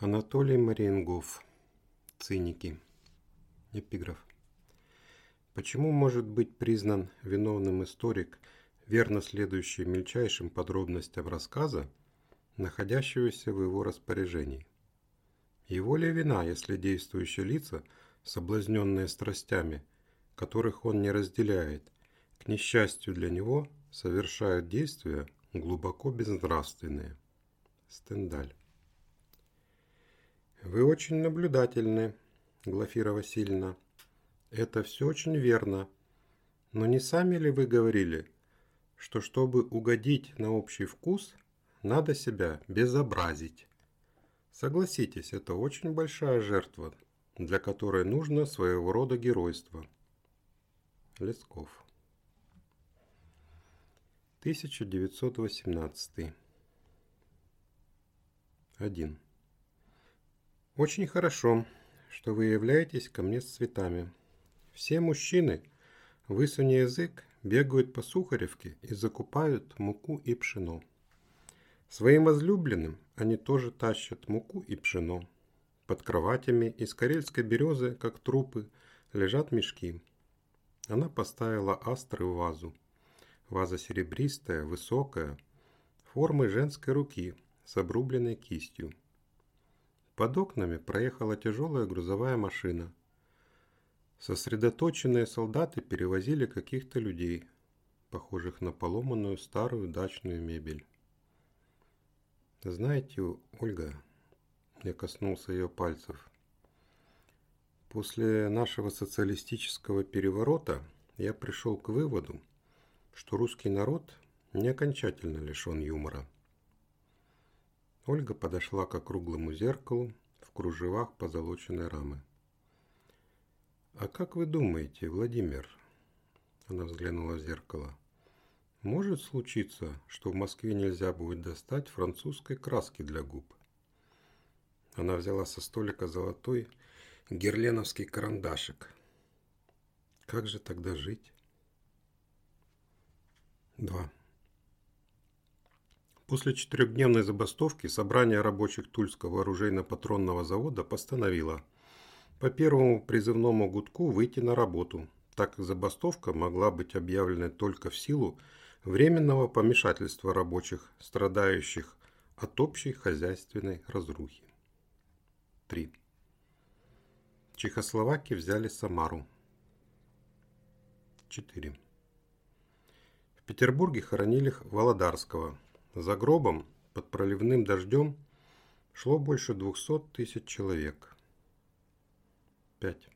Анатолий Мариенгоф. Циники. Эпиграф. Почему может быть признан виновным историк, верно следующий мельчайшим подробностям рассказа, находящегося в его распоряжении? Его ли вина, если действующие лица, соблазненные страстями, которых он не разделяет, к несчастью для него, совершают действия глубоко безнравственные? Стендаль. Вы очень наблюдательны, Глафира Васильевна. Это все очень верно. Но не сами ли вы говорили, что чтобы угодить на общий вкус, надо себя безобразить? Согласитесь, это очень большая жертва, для которой нужно своего рода геройство. Лесков 1918 1. Очень хорошо, что вы являетесь ко мне с цветами. Все мужчины, высуни язык, бегают по Сухаревке и закупают муку и пшено. Своим возлюбленным они тоже тащат муку и пшено. Под кроватями из карельской березы, как трупы, лежат мешки. Она поставила астры в вазу. Ваза серебристая, высокая, формы женской руки с обрубленной кистью. Под окнами проехала тяжелая грузовая машина. Сосредоточенные солдаты перевозили каких-то людей, похожих на поломанную старую дачную мебель. «Знаете, Ольга...» Я коснулся ее пальцев. После нашего социалистического переворота я пришел к выводу, что русский народ не окончательно лишен юмора. Ольга подошла к округлому зеркалу в кружевах позолоченной рамы. «А как вы думаете, Владимир?» Она взглянула в зеркало. «Может случиться, что в Москве нельзя будет достать французской краски для губ?» Она взяла со столика золотой герленовский карандашик. «Как же тогда жить?» Два. После четырехдневной забастовки собрание рабочих Тульского оружейно-патронного завода постановило по первому призывному гудку выйти на работу, так как забастовка могла быть объявлена только в силу временного помешательства рабочих, страдающих от общей хозяйственной разрухи. 3. Чехословаки взяли Самару. 4. В Петербурге хоронили Володарского – за гробом под проливным дождем шло больше двухсот тысяч человек. 5.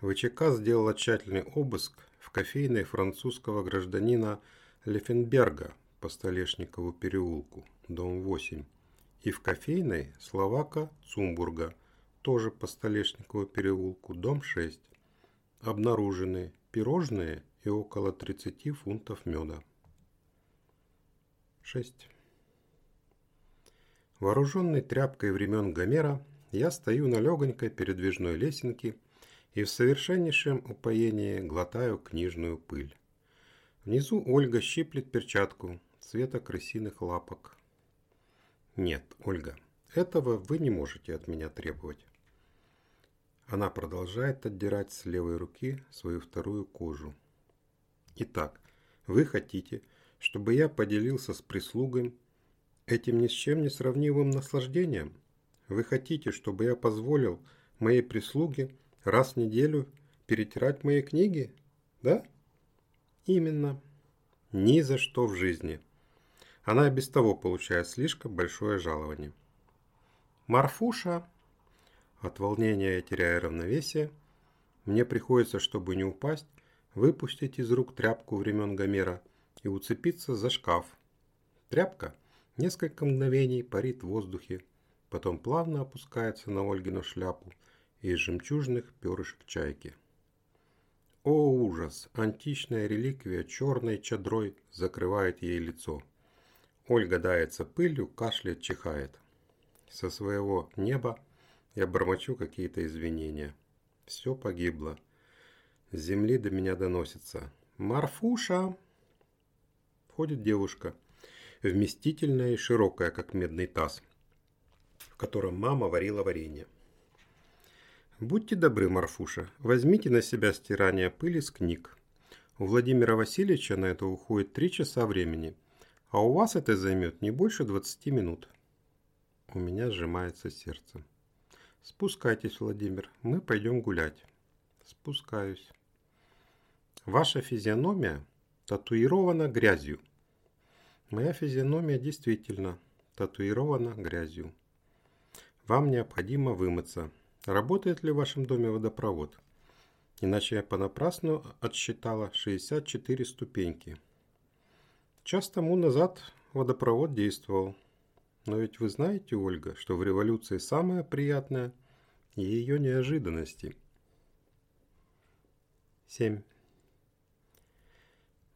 ВЧК сделала тщательный обыск в кофейной французского гражданина Лефенберга по Столешникову переулку, дом 8, и в кофейной словака Цумбурга, тоже по Столешникову переулку, дом 6. Обнаружены пирожные и около 30 фунтов меда. 6. Вооруженный тряпкой времен Гомера, я стою на легонькой передвижной лесенке и в совершеннейшем упоении глотаю книжную пыль. Внизу Ольга щиплет перчатку цвета крысиных лапок. Нет, Ольга, этого вы не можете от меня требовать. Она продолжает отдирать с левой руки свою вторую кожу. Итак, вы хотите, чтобы я поделился с прислугой этим ни с чем не сравнимым наслаждением? Вы хотите, чтобы я позволил моей прислуге раз в неделю перетирать мои книги? Да? Именно. Ни за что в жизни. Она и без того получает слишком большое жалование. Марфуша. От волнения я теряю равновесие. Мне приходится, чтобы не упасть, выпустить из рук тряпку времен Гомера и уцепиться за шкаф. Тряпка несколько мгновений парит в воздухе, потом плавно опускается на Ольгину шляпу из жемчужных перышек чайки. О ужас! Античная реликвия черной чадрой закрывает ей лицо. Ольга дается пылью, кашляет, чихает. Со своего неба я бормочу какие-то извинения. Все погибло. С земли до меня доносится. «Марфуша!» Входит девушка, вместительная и широкая, как медный таз. в котором мама варила варенье. Будьте добры, Марфуша, возьмите на себя стирание пыли с книг. У Владимира Васильевича на это уходит три часа времени, а у вас это займет не больше 20 минут. У меня сжимается сердце. Спускайтесь, Владимир, мы пойдем гулять. Спускаюсь. Ваша физиономия татуирована грязью. Моя физиономия действительно татуирована грязью. Вам необходимо вымыться. Работает ли в вашем доме водопровод? Иначе я понапрасну отсчитала 64 ступеньки. Час тому назад водопровод действовал. Но ведь вы знаете, Ольга, что в революции самое приятное – ее неожиданности. 7.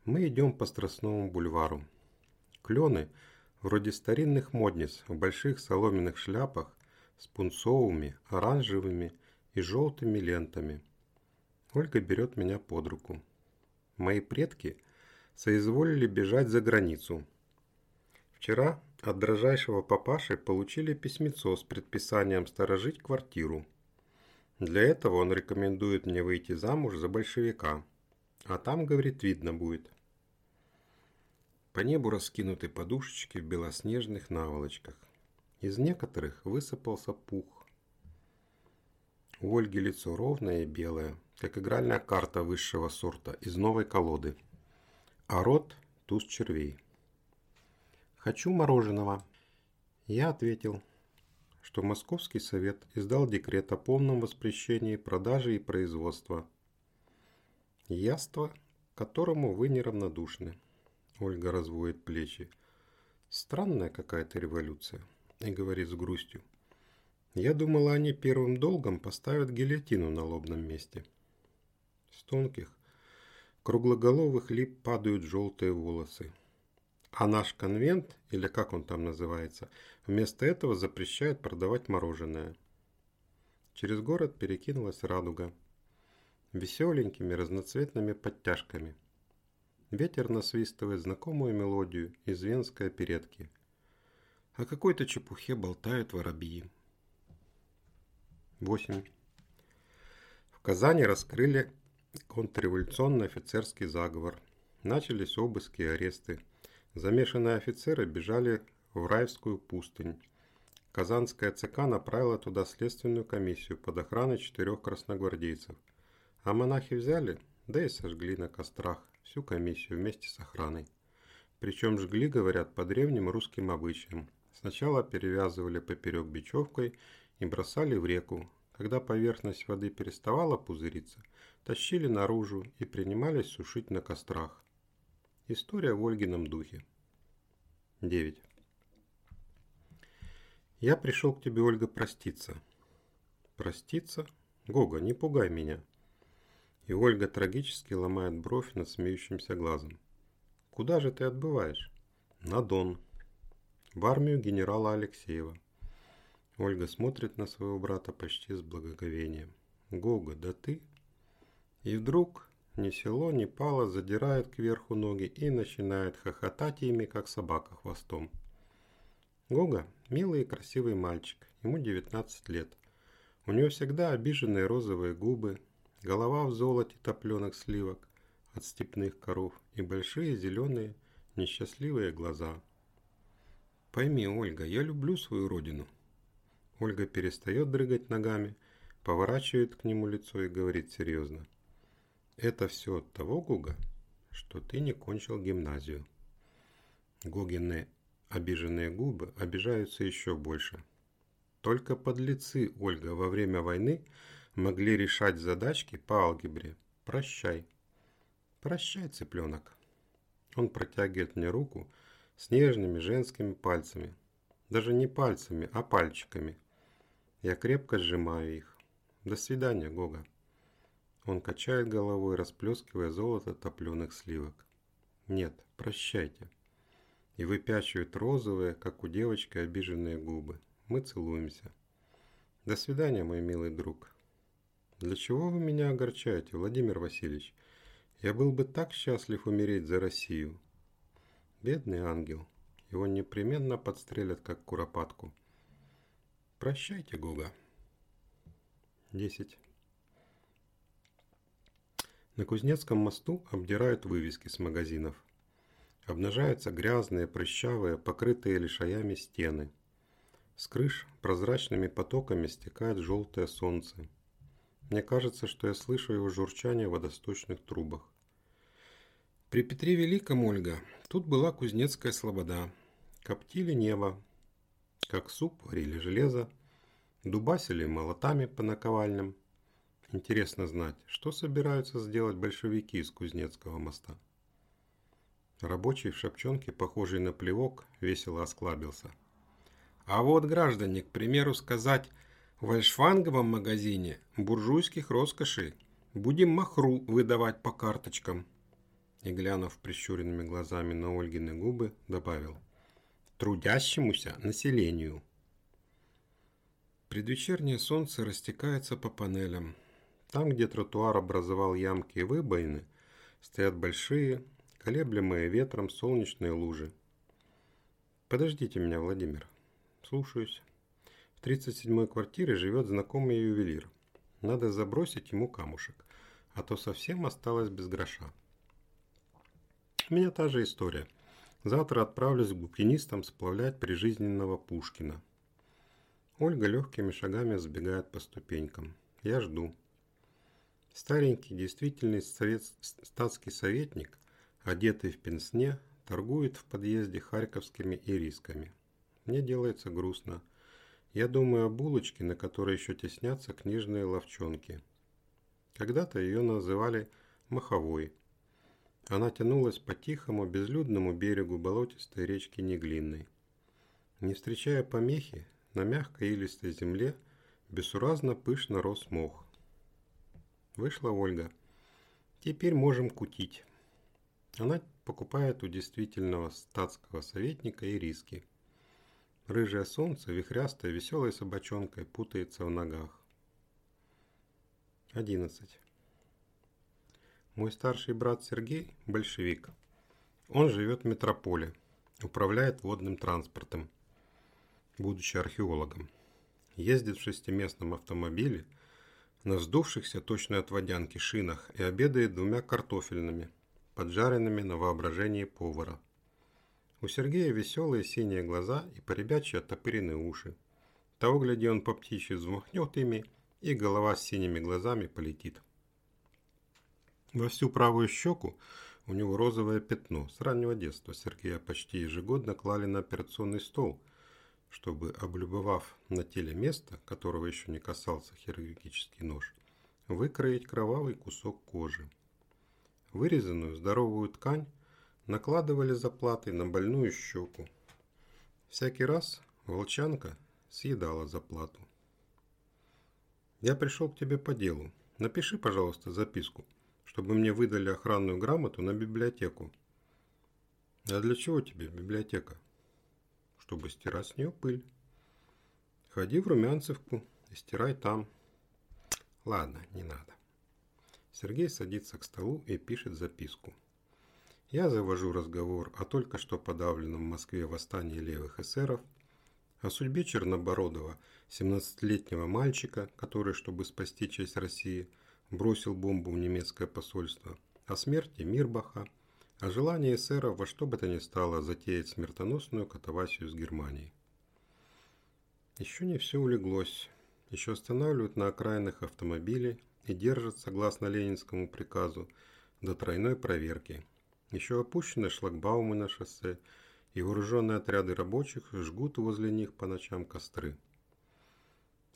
Мы идем по Страстному бульвару. Клены, вроде старинных модниц, в больших соломенных шляпах с пунцовыми, оранжевыми и желтыми лентами. Ольга берет меня под руку. Мои предки соизволили бежать за границу. Вчера от дрожайшего папаши получили письмецо с предписанием сторожить квартиру. Для этого он рекомендует мне выйти замуж за большевика. А там, говорит, видно будет. По небу раскинуты подушечки в белоснежных наволочках. Из некоторых высыпался пух. У Ольги лицо ровное и белое, как игральная карта высшего сорта из новой колоды. А рот – туз червей. «Хочу мороженого». Я ответил, что Московский совет издал декрет о полном воспрещении продажи и производства. Яство, которому вы неравнодушны. Ольга разводит плечи. Странная какая-то революция. И говорит с грустью. Я думала, они первым долгом поставят гильотину на лобном месте. С тонких, круглоголовых лип падают желтые волосы. А наш конвент, или как он там называется, вместо этого запрещает продавать мороженое. Через город перекинулась радуга. Веселенькими разноцветными подтяжками. Ветер насвистывает знакомую мелодию из венской оперетки. О какой-то чепухе болтают воробьи. 8. В Казани раскрыли контрреволюционный офицерский заговор. Начались обыски и аресты. Замешанные офицеры бежали в Раевскую пустынь. Казанская ЦК направила туда следственную комиссию под охраной четырех красногвардейцев. А монахи взяли, да и сожгли на кострах всю комиссию вместе с охраной. Причем жгли, говорят, по древним русским обычаям. Сначала перевязывали поперек бечевкой и бросали в реку. Когда поверхность воды переставала пузыриться, тащили наружу и принимались сушить на кострах. История в Ольгином духе. 9. Я пришел к тебе, Ольга, проститься. Проститься? Гога, не пугай меня. И Ольга трагически ломает бровь над смеющимся глазом. Куда же ты отбываешь? На Дон. В армию генерала Алексеева. Ольга смотрит на своего брата почти с благоговением. Гога, да ты? И вдруг ни село, ни пало задирает кверху ноги и начинает хохотать ими, как собака хвостом. Гога – милый и красивый мальчик, ему 19 лет. У него всегда обиженные розовые губы, голова в золоте топленых сливок от степных коров и большие зеленые несчастливые глаза. Пойми, Ольга, я люблю свою родину. Ольга перестает дрыгать ногами, поворачивает к нему лицо и говорит серьезно. Это все от того, Гуга, что ты не кончил гимназию. Гогины обиженные губы обижаются еще больше. Только подлецы, Ольга, во время войны могли решать задачки по алгебре. Прощай. Прощай, цыпленок. Он протягивает мне руку с нежными женскими пальцами. Даже не пальцами, а пальчиками. Я крепко сжимаю их. До свидания, Гога. Он качает головой, расплескивая золото топленых сливок. Нет, прощайте. И выпячивает розовые, как у девочки, обиженные губы. Мы целуемся. До свидания, мой милый друг. Для чего вы меня огорчаете, Владимир Васильевич? Я был бы так счастлив умереть за Россию. Бедный ангел. Его непременно подстрелят, как куропатку. Прощайте, Гога. 10. На Кузнецком мосту обдирают вывески с магазинов. Обнажаются грязные, прыщавые, покрытые лишаями стены. С крыш прозрачными потоками стекает желтое солнце. Мне кажется, что я слышу его журчание в водосточных трубах. При Петре Великом, Ольга, тут была кузнецкая слобода. Коптили небо, как суп варили железо, дубасили молотами по наковальням. Интересно знать, что собираются сделать большевики из Кузнецкого моста. Рабочий в шапчонке, похожий на плевок, весело осклабился. А вот, граждане, к примеру сказать, в Альшванговом магазине буржуйских роскошей будем махру выдавать по карточкам. И, глянув прищуренными глазами на Ольгины губы, добавил «трудящемуся населению». Предвечернее солнце растекается по панелям. Там, где тротуар образовал ямки и выбоины, стоят большие, колеблемые ветром солнечные лужи. Подождите меня, Владимир. Слушаюсь. В 37-й квартире живет знакомый ювелир. Надо забросить ему камушек, а то совсем осталось без гроша. У меня та же история. Завтра отправлюсь к букинистам сплавлять прижизненного Пушкина. Ольга легкими шагами сбегает по ступенькам. Я жду. Старенький, действительный совет, статский советник одетый в пенсне, торгует в подъезде харьковскими ирисками. Мне делается грустно. Я думаю о булочке, на которой еще теснятся книжные ловчонки. Когда-то ее называли «маховой». Она тянулась по тихому, безлюдному берегу болотистой речки Неглинной. Не встречая помехи, на мягкой илистой земле бессуразно пышно рос мох. Вышла Ольга. Теперь можем кутить. Она покупает у действительного статского советника и риски. Рыжее солнце, вихрястая, веселой собачонкой, путается в ногах. 11. Мой старший брат Сергей – большевик. Он живет в метрополе, управляет водным транспортом, будучи археологом. Ездит в шестиместном автомобиле на вздувшихся точно от водянки шинах и обедает двумя картофельными – поджаренными на воображении повара. У Сергея веселые синие глаза и поребячьи оттопыренные уши. Того, гляди, он по птичьи взмахнет ими, и голова с синими глазами полетит. Во всю правую щеку у него розовое пятно. С раннего детства Сергея почти ежегодно клали на операционный стол, чтобы, облюбовав на теле место, которого еще не касался хирургический нож, выкроить кровавый кусок кожи. Вырезанную здоровую ткань накладывали заплатой на больную щеку. Всякий раз волчанка съедала заплату. «Я пришел к тебе по делу. Напиши, пожалуйста, записку, чтобы мне выдали охранную грамоту на библиотеку». «А для чего тебе библиотека?» «Чтобы стирать с нее пыль». «Ходи в Румянцевку и стирай там». «Ладно, не надо». Сергей садится к столу и пишет записку. Я завожу разговор о только что подавленном в Москве восстании левых эсеров, о судьбе Чернобородова, 17-летнего мальчика, который, чтобы спасти честь России, бросил бомбу в немецкое посольство, о смерти Мирбаха, о желании эсеров во что бы то ни стало затеять смертоносную катавасию с Германией. Еще не все улеглось. Еще останавливают на окраинах автомобилей, и держат, согласно ленинскому приказу, до тройной проверки. Еще опущены шлагбаумы на шоссе, и вооруженные отряды рабочих жгут возле них по ночам костры.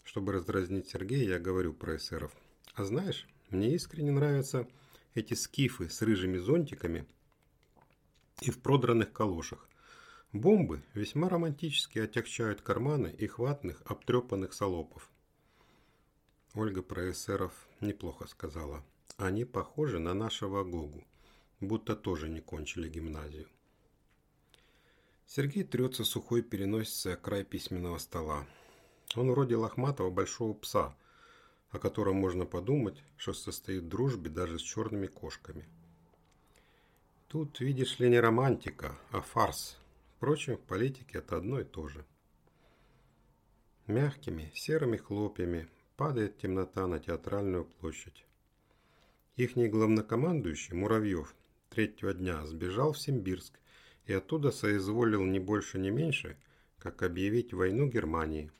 Чтобы раздразнить Сергея, я говорю про эсеров. А знаешь, мне искренне нравятся эти скифы с рыжими зонтиками и в продранных калошах. Бомбы весьма романтически отягчают карманы их ватных обтрепанных салопов. Ольга про эсеров неплохо сказала. Они похожи на нашего Гогу, будто тоже не кончили гимназию. Сергей трется сухой переносицей о край письменного стола. Он вроде лохматого большого пса, о котором можно подумать, что состоит в дружбе даже с черными кошками. Тут, видишь ли, не романтика, а фарс. Впрочем, в политике это одно и то же. Мягкими, серыми хлопьями падает темнота на театральную площадь. Ихний главнокомандующий Муравьев третьего дня сбежал в Симбирск и оттуда соизволил не больше, не меньше, как объявить войну Германии.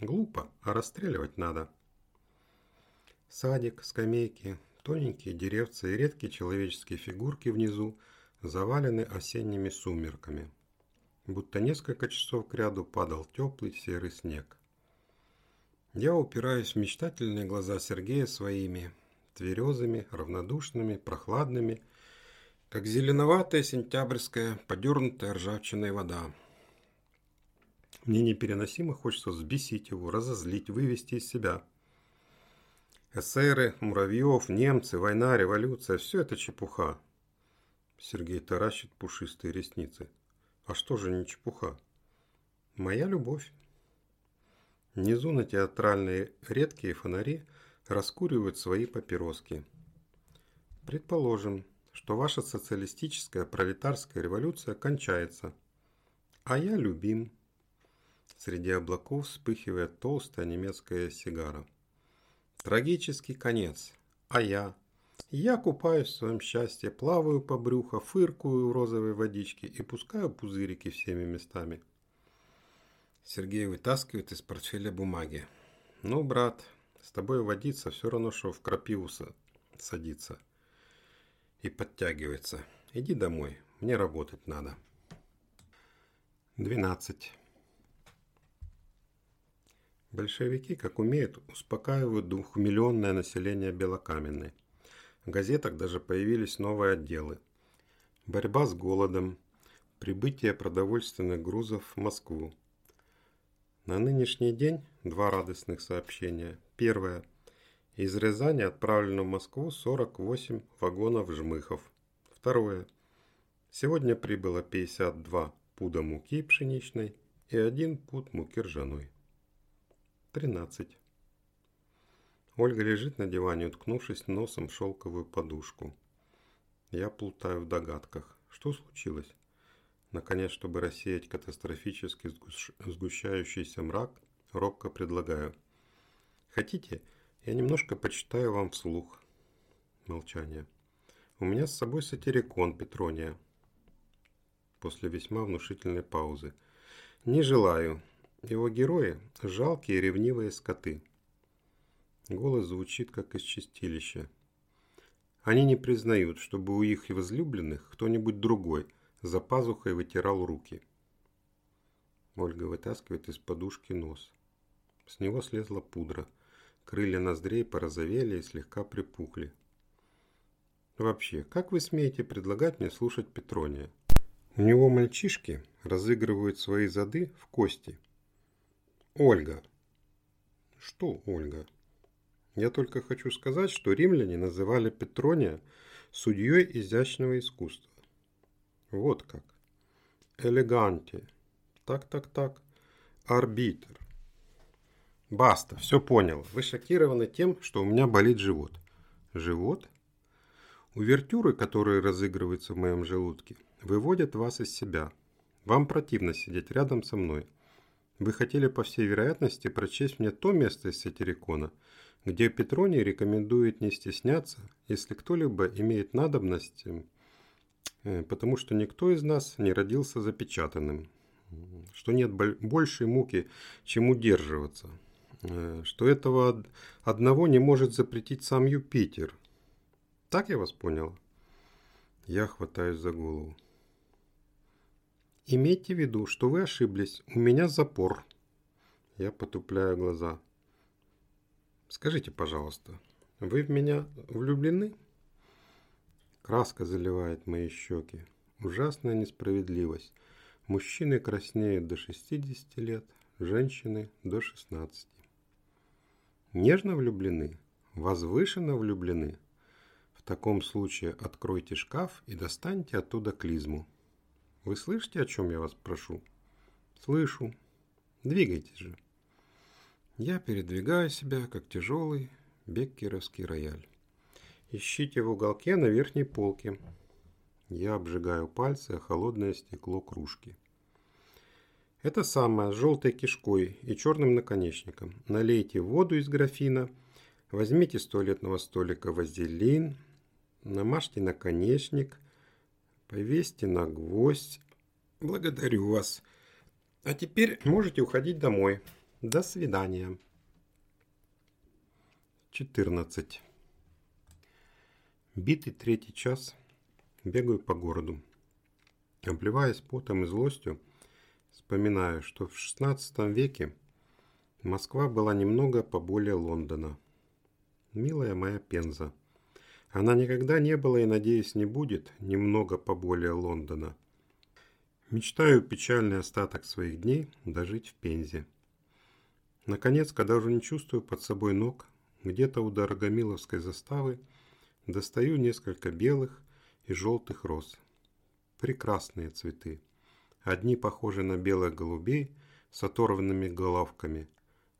Глупо, а расстреливать надо. Садик, скамейки, тоненькие деревца и редкие человеческие фигурки внизу завалены осенними сумерками. Будто несколько часов кряду падал теплый серый снег. Я упираюсь в мечтательные глаза Сергея своими, тверезыми, равнодушными, прохладными, как зеленоватая сентябрьская, подернутая ржавчиной вода. Мне непереносимо хочется взбесить его, разозлить, вывести из себя. Эсеры, Муравьев, немцы, война, революция – все это чепуха. Сергей таращит пушистые ресницы. А что же не чепуха? Моя любовь. Внизу на театральные редкие фонари раскуривают свои папироски. Предположим, что ваша социалистическая пролетарская революция кончается. А я любим. Среди облаков вспыхивает толстая немецкая сигара. Трагический конец. А я? Я купаюсь в своем счастье, плаваю по брюху, фыркую в розовой водичке и пускаю пузырики всеми местами. Сергей вытаскивает из портфеля бумаги. Ну, брат, с тобой водиться все равно, что в крапиву садиться. И подтягивается. Иди домой, мне работать надо. 12. Большевики, как умеют, успокаивают двухмиллионное население Белокаменной. В газетах даже появились новые отделы. Борьба с голодом, прибытие продовольственных грузов в Москву. На нынешний день два радостных сообщения. Первое. Из Рязани отправлено в Москву 48 вагонов жмыхов. Второе. Сегодня прибыло 52 пуда муки пшеничной и один пуд муки ржаной. 13. Ольга лежит на диване, уткнувшись носом в шелковую подушку. Я плутаю в догадках. Что случилось? Наконец, чтобы рассеять катастрофически сгущающийся мрак, робко предлагаю. Хотите, я немножко почитаю вам вслух. Молчание. У меня с собой сатирикон Петрония. После весьма внушительной паузы. Не желаю. Его герои – жалкие ревнивые скоты. Голос звучит, как из чистилища. Они не признают, чтобы у их возлюбленных кто-нибудь другой за пазухой вытирал руки. Ольга вытаскивает из подушки нос. С него слезла пудра. Крылья ноздрей порозовели и слегка припухли. Вообще, как вы смеете предлагать мне слушать Петрония? У него мальчишки разыгрывают свои зады в кости – Ольга. Что Ольга? Я только хочу сказать, что римляне называли Петрония судьей изящного искусства. Вот как. Элеганте. Так-так-так. Арбитр. Баста, все понял. Вы шокированы тем, что у меня болит живот. Живот? Увертюры, которые разыгрываются в моем желудке, выводят вас из себя. Вам противно сидеть рядом со мной. Вы хотели, по всей вероятности, прочесть мне то место из Сатирикона, где Петроний рекомендует не стесняться, если кто-либо имеет надобность, э, потому что никто из нас не родился запечатанным, что нет большей муки, чем удерживаться, что этого одного не может запретить сам Юпитер. Так я вас понял? Я хватаюсь за голову. Имейте в виду, что вы ошиблись. У меня запор. Я потупляю глаза. Скажите, пожалуйста, вы в меня влюблены? Краска заливает мои щеки. Ужасная несправедливость. Мужчины краснеют до 60 лет, женщины до 16. Нежно влюблены? Возвышенно влюблены? В таком случае откройте шкаф и достаньте оттуда клизму. Вы слышите, о чем я вас прошу? Слышу. Двигайтесь же. Я передвигаю себя, как тяжелый беккеровский рояль. Ищите в уголке на верхней полке. Я обжигаю пальцы о холодное стекло кружки. Это самое, с желтой кишкой и черным наконечником. Налейте воду из графина, возьмите с туалетного столика вазелин, намажьте наконечник, повесьте на гвоздь. Благодарю вас. А теперь можете уходить домой. До свидания. 14. Битый третий час бегаю по городу. Обливаясь потом и злостью, вспоминаю, что в XVI веке Москва была немного поболее Лондона. Милая моя Пенза. Она никогда не была и, надеюсь, не будет немного поболее Лондона. Мечтаю печальный остаток своих дней дожить в Пензе. Наконец, когда уже не чувствую под собой ног, где-то у Дорогомиловской заставы достаю несколько белых и желтых роз. Прекрасные цветы. Одни похожи на белых голубей с оторванными головками,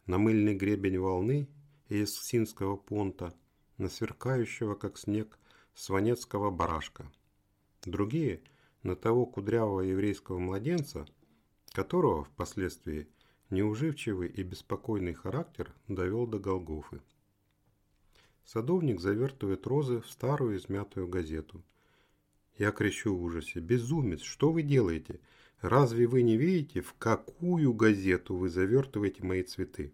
на мыльный гребень волны из Синского понта, на сверкающего, как снег, сванецкого барашка. Другие – на того кудрявого еврейского младенца, которого впоследствии неуживчивый и беспокойный характер довел до Голгофы. Садовник завертывает розы в старую измятую газету. Я кричу в ужасе. «Безумец! Что вы делаете? Разве вы не видите, в какую газету вы завертываете мои цветы?»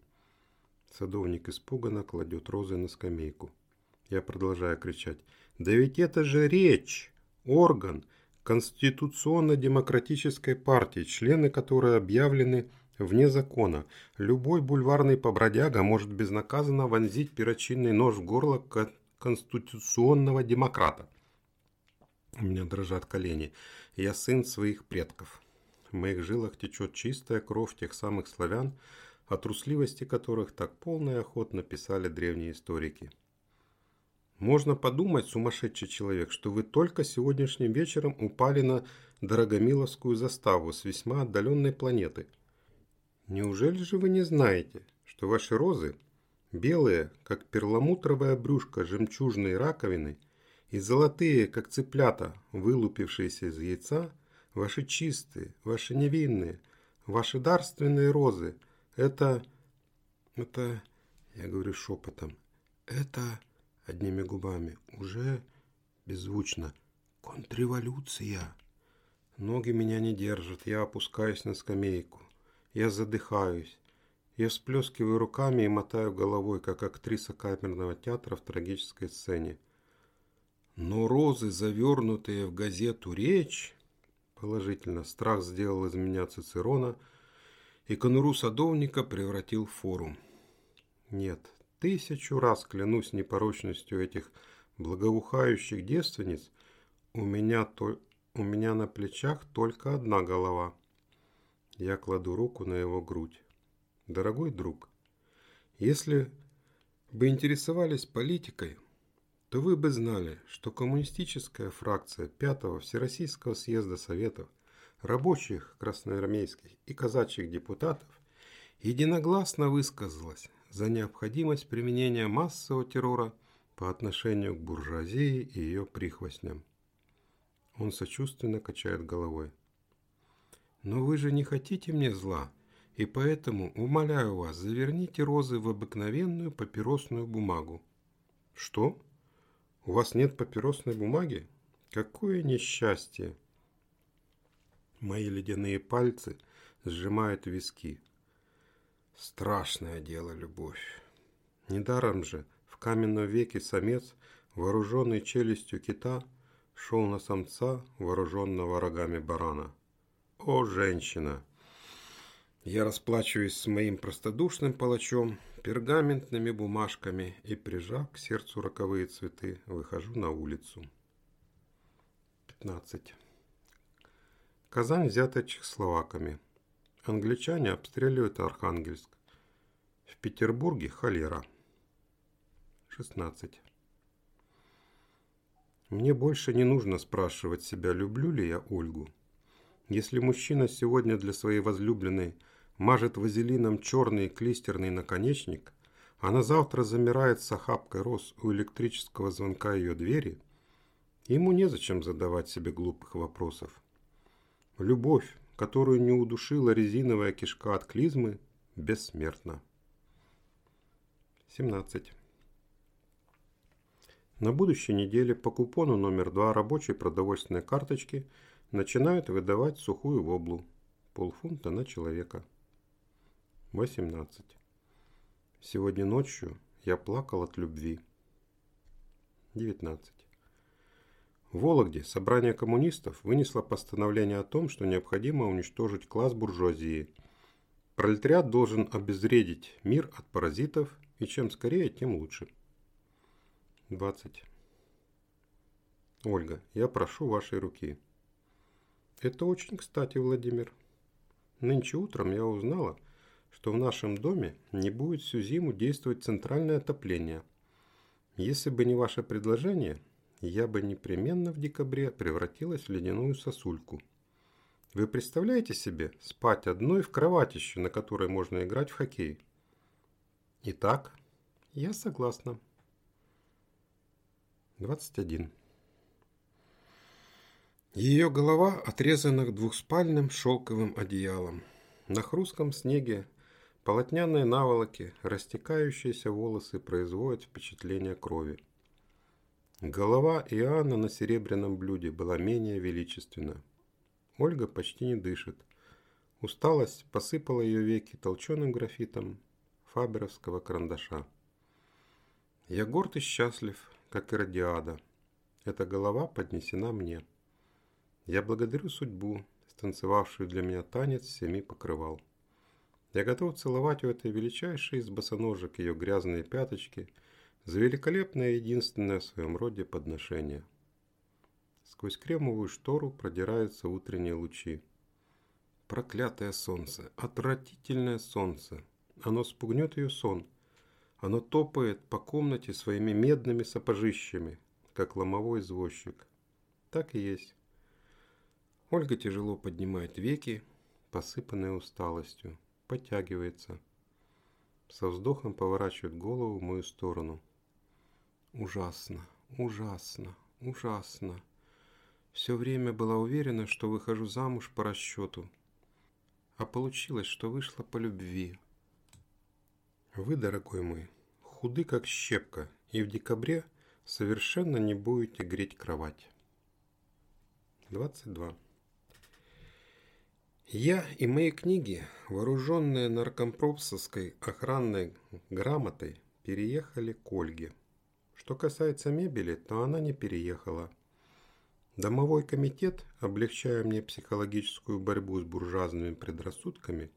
Садовник испуганно кладет розы на скамейку. Я продолжаю кричать. «Да ведь это же речь! Орган! Конституционно-демократической партии, члены которой объявлены вне закона. Любой бульварный побродяга может безнаказанно вонзить перочинный нож в горло конституционного демократа. У меня дрожат колени. Я сын своих предков. В моих жилах течет чистая кровь тех самых славян, о трусливости которых так полно и охотно писали древние историки. Можно подумать, сумасшедший человек, что вы только сегодняшним вечером упали на Дорогомиловскую заставу с весьма отдаленной планеты. Неужели же вы не знаете, что ваши розы, белые, как перламутровая брюшка жемчужной раковины, и золотые, как цыплята, вылупившиеся из яйца, ваши чистые, ваши невинные, ваши дарственные розы, это... это... я говорю шепотом, это одними губами. Уже беззвучно. Контрреволюция. Ноги меня не держат. Я опускаюсь на скамейку. Я задыхаюсь. Я всплескиваю руками и мотаю головой, как актриса камерного театра в трагической сцене. Но розы, завернутые в газету «Речь», положительно, страх сделал из меня Цицерона и конуру садовника превратил в форум. Нет, тысячу раз клянусь непорочностью этих благоухающих девственниц, у меня, то, у меня на плечах только одна голова. Я кладу руку на его грудь. Дорогой друг, если бы интересовались политикой, то вы бы знали, что коммунистическая фракция Пятого Всероссийского съезда Советов, рабочих, красноармейских и казачьих депутатов единогласно высказалась за необходимость применения массового террора по отношению к буржуазии и ее прихвостням. Он сочувственно качает головой. «Но вы же не хотите мне зла, и поэтому, умоляю вас, заверните розы в обыкновенную папиросную бумагу». «Что? У вас нет папиросной бумаги? Какое несчастье!» Мои ледяные пальцы сжимают виски. Страшное дело любовь. Недаром же в каменном веке самец, вооруженный челюстью кита, шел на самца, вооруженного рогами барана. О, женщина! Я расплачиваюсь с моим простодушным палачом, пергаментными бумажками и, прижав к сердцу роковые цветы, выхожу на улицу. 15. Казань взята чехословаками. Англичане обстреливают Архангельск. В Петербурге холера. 16. Мне больше не нужно спрашивать себя, люблю ли я Ольгу. Если мужчина сегодня для своей возлюбленной мажет вазелином черный клистерный наконечник, а на завтра замирает с охапкой роз у электрического звонка ее двери, ему незачем задавать себе глупых вопросов. Любовь которую не удушила резиновая кишка от клизмы, бессмертна. 17. На будущей неделе по купону номер 2 рабочей продовольственной карточки начинают выдавать сухую воблу. Полфунта на человека. 18. Сегодня ночью я плакал от любви. 19. В Вологде собрание коммунистов вынесло постановление о том, что необходимо уничтожить класс буржуазии. Пролетариат должен обезвредить мир от паразитов, и чем скорее, тем лучше. 20. Ольга, я прошу вашей руки. Это очень кстати, Владимир. Нынче утром я узнала, что в нашем доме не будет всю зиму действовать центральное отопление. Если бы не ваше предложение, я бы непременно в декабре превратилась в ледяную сосульку. Вы представляете себе спать одной в кроватище, на которой можно играть в хоккей? Итак, я согласна. 21. Ее голова отрезана двухспальным шелковым одеялом. На хрустком снеге полотняные наволоки, растекающиеся волосы производят впечатление крови. Голова Иоанна на серебряном блюде была менее величественна. Ольга почти не дышит. Усталость посыпала ее веки толченым графитом фаберовского карандаша. Я горд и счастлив, как и Радиада. Эта голова поднесена мне. Я благодарю судьбу, станцевавшую для меня танец семи покрывал. Я готов целовать у этой величайшей из босоножек ее грязные пяточки за великолепное единственное в своем роде подношение. Сквозь кремовую штору продираются утренние лучи. Проклятое солнце, отвратительное солнце. Оно спугнет ее сон – оно топает по комнате своими медными сапожищами, как ломовой извозчик. Так и есть. Ольга тяжело поднимает веки, посыпанные усталостью, подтягивается. Со вздохом поворачивает голову в мою сторону. Ужасно, ужасно, ужасно. Все время была уверена, что выхожу замуж по расчету. А получилось, что вышла по любви. Вы, дорогой мой, худы как щепка, и в декабре совершенно не будете греть кровать. 22. Я и мои книги, вооруженные наркомпропсовской охранной грамотой, переехали к Ольге. Что касается мебели, то она не переехала. Домовой комитет, облегчая мне психологическую борьбу с буржуазными предрассудками,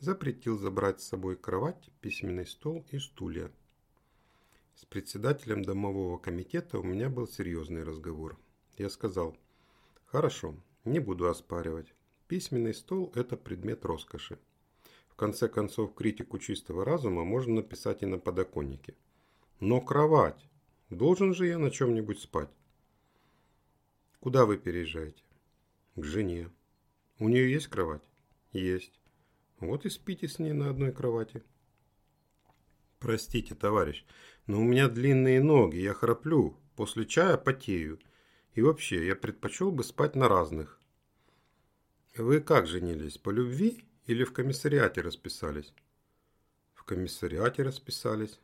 запретил забрать с собой кровать, письменный стол и стулья. С председателем домового комитета у меня был серьезный разговор. Я сказал, хорошо, не буду оспаривать. Письменный стол – это предмет роскоши. В конце концов, критику чистого разума можно написать и на подоконнике. Но кровать! Должен же я на чем-нибудь спать. Куда вы переезжаете? К жене. У нее есть кровать? Есть. Вот и спите с ней на одной кровати. Простите, товарищ, но у меня длинные ноги, я храплю, после чая потею. И вообще, я предпочел бы спать на разных. Вы как женились, по любви или в комиссариате расписались? В комиссариате расписались.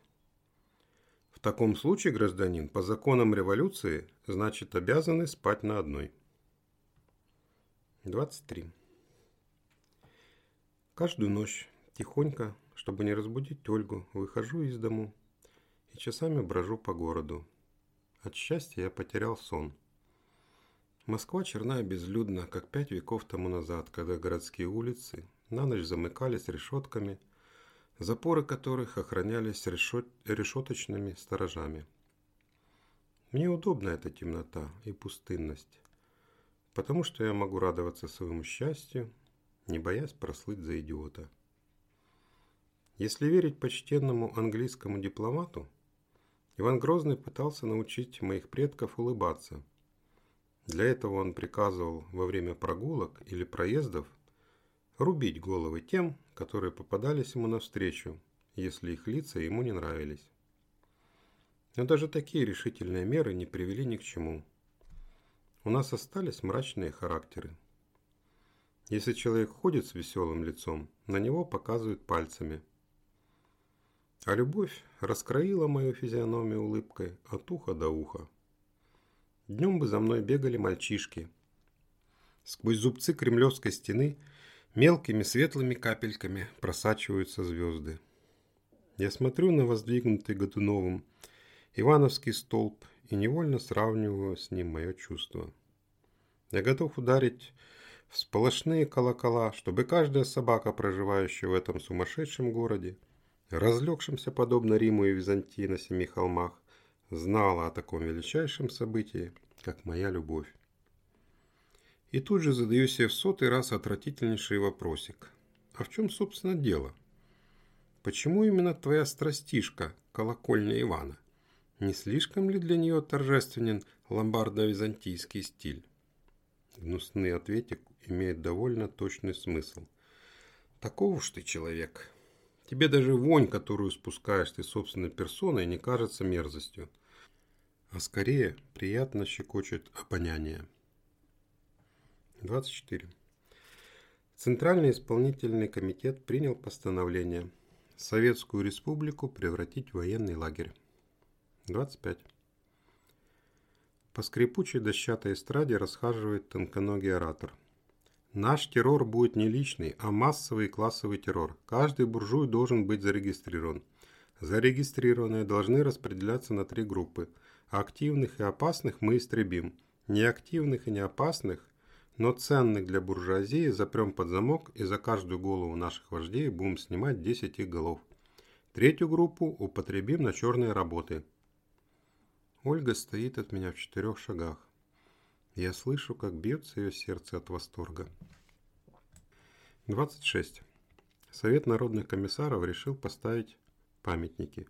В таком случае, гражданин, по законам революции, значит, обязаны спать на одной. 23. Каждую ночь, тихонько, чтобы не разбудить Ольгу, выхожу из дому и часами брожу по городу. От счастья я потерял сон. Москва черна и безлюдна, как пять веков тому назад, когда городские улицы на ночь замыкались решетками, запоры которых охранялись решет... решеточными сторожами. Мне удобна эта темнота и пустынность, потому что я могу радоваться своему счастью не боясь прослыть за идиота. Если верить почтенному английскому дипломату, Иван Грозный пытался научить моих предков улыбаться. Для этого он приказывал во время прогулок или проездов рубить головы тем, которые попадались ему навстречу, если их лица ему не нравились. Но даже такие решительные меры не привели ни к чему. У нас остались мрачные характеры. Если человек ходит с веселым лицом, на него показывают пальцами. А любовь раскроила мою физиономию улыбкой от уха до уха. Днем бы за мной бегали мальчишки. Сквозь зубцы кремлевской стены мелкими светлыми капельками просачиваются звезды. Я смотрю на воздвигнутый Годуновым Ивановский столб и невольно сравниваю с ним мое чувство. Я готов ударить в сполошные колокола, чтобы каждая собака, проживающая в этом сумасшедшем городе, разлегшемся подобно Риму и Византии на семи холмах, знала о таком величайшем событии, как моя любовь. И тут же задаю себе в сотый раз отвратительнейший вопросик. А в чем, собственно, дело? Почему именно твоя страстишка, колокольня Ивана? Не слишком ли для нее торжественен ломбардо-византийский стиль? Гнусный ответик имеет довольно точный смысл. Таков уж ты человек. Тебе даже вонь, которую спускаешь ты собственной персоной, не кажется мерзостью, а скорее приятно щекочет обоняние. 24. Центральный исполнительный комитет принял постановление Советскую Республику превратить в военный лагерь. 25. По скрипучей дощатой эстраде расхаживает тонконогий оратор. Наш террор будет не личный, а массовый классовый террор. Каждый буржуй должен быть зарегистрирован. Зарегистрированные должны распределяться на три группы. Активных и опасных мы истребим. Неактивных и неопасных, но ценных для буржуазии запрем под замок и за каждую голову наших вождей будем снимать 10 их голов. Третью группу употребим на черные работы – Ольга стоит от меня в четырех шагах. Я слышу, как бьется ее сердце от восторга. 26. Совет народных комиссаров решил поставить памятники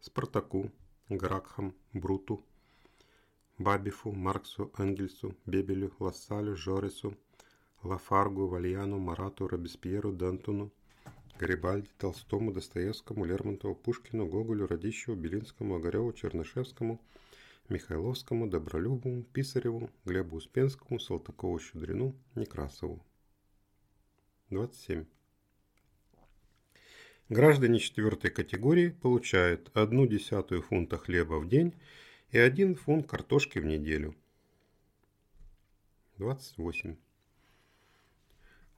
Спартаку, Гракхам, Бруту, Бабифу, Марксу, Энгельсу, Бебелю, Лассалю, Жоресу, Лафаргу, Вальяну, Марату, Робеспьеру, Дантуну, Гарибальди, Толстому, Достоевскому, Лермонтову, Пушкину, Гоголю, Радищеву, Белинскому, Огареву, Чернышевскому, Михайловскому, Добролюбову, Писареву, Глебу Успенскому, Салтыкову, Щедрину, Некрасову. 27. Граждане четвертой категории получают одну десятую фунта хлеба в день и один фунт картошки в неделю. 28.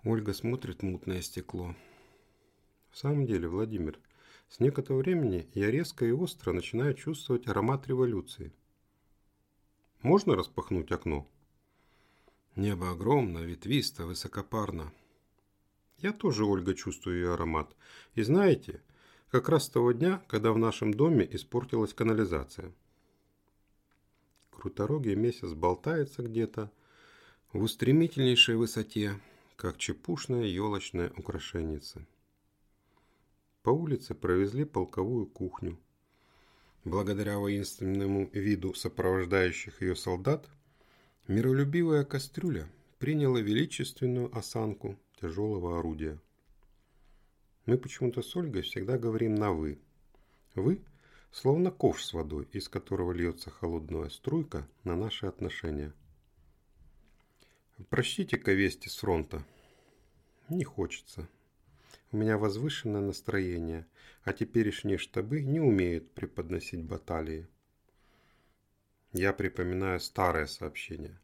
Ольга смотрит мутное стекло. В самом деле, Владимир, с некоторого времени я резко и остро начинаю чувствовать аромат революции. Можно распахнуть окно? Небо огромно, ветвисто, высокопарно. Я тоже, Ольга, чувствую ее аромат. И знаете, как раз с того дня, когда в нашем доме испортилась канализация. Круторогий месяц болтается где-то в устремительнейшей высоте, как чепушная елочная украшенница. По улице провезли полковую кухню. Благодаря воинственному виду сопровождающих ее солдат, миролюбивая кастрюля приняла величественную осанку тяжелого орудия. Мы почему-то с Ольгой всегда говорим на «вы». «Вы» словно ковш с водой, из которого льется холодная струйка на наши отношения. Прочтите-ка вести с фронта. Не хочется. У меня возвышенное настроение, а теперешние штабы не умеют преподносить баталии. Я припоминаю старое сообщение.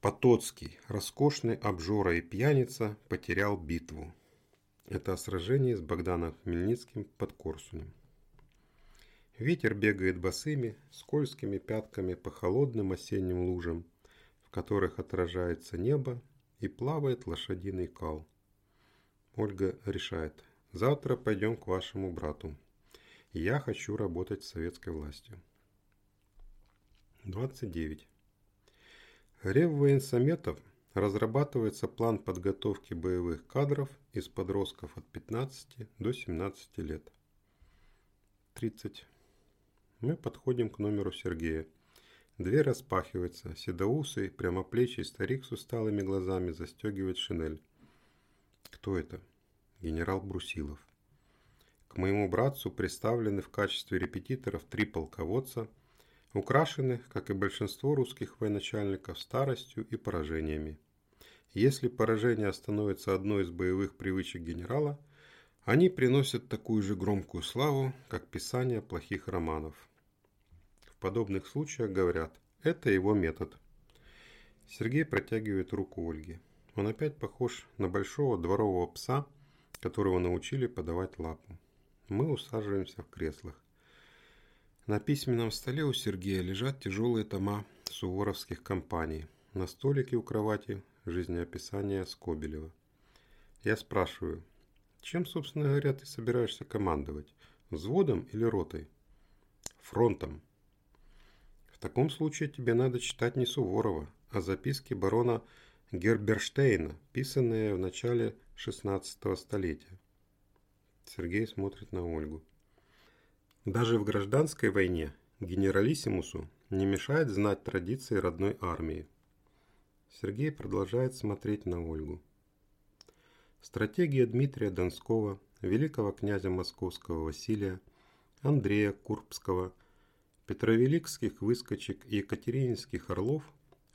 Потоцкий, роскошный обжора и пьяница, потерял битву. Это о сражении с Богданом Хмельницким под Корсунем. Ветер бегает босыми, скользкими пятками по холодным осенним лужам, в которых отражается небо и плавает лошадиный кал. Ольга решает. Завтра пойдем к вашему брату. Я хочу работать с советской властью. 29. Рев военсометов разрабатывается план подготовки боевых кадров из подростков от 15 до 17 лет. 30. Мы подходим к номеру Сергея. Дверь распахивается. Седоусый, прямоплечий старик с усталыми глазами застегивает шинель. Кто это? Генерал Брусилов. К моему братцу представлены в качестве репетиторов три полководца, украшенных, как и большинство русских военачальников, старостью и поражениями. Если поражение становится одной из боевых привычек генерала, они приносят такую же громкую славу, как писание плохих романов. В подобных случаях говорят «это его метод». Сергей протягивает руку Ольге. Он опять похож на большого дворового пса, которого научили подавать лапу. Мы усаживаемся в креслах. На письменном столе у Сергея лежат тяжелые тома суворовских компаний. На столике у кровати жизнеописание Скобелева. Я спрашиваю, чем, собственно говоря, ты собираешься командовать? Взводом или ротой? Фронтом. В таком случае тебе надо читать не Суворова, а записки барона Герберштейна, писанные в начале 16 столетия. Сергей смотрит на Ольгу. Даже в гражданской войне генералиссимусу не мешает знать традиции родной армии. Сергей продолжает смотреть на Ольгу. Стратегия Дмитрия Донского, великого князя Московского Василия, Андрея Курбского, петровеликских выскочек и екатерининских орлов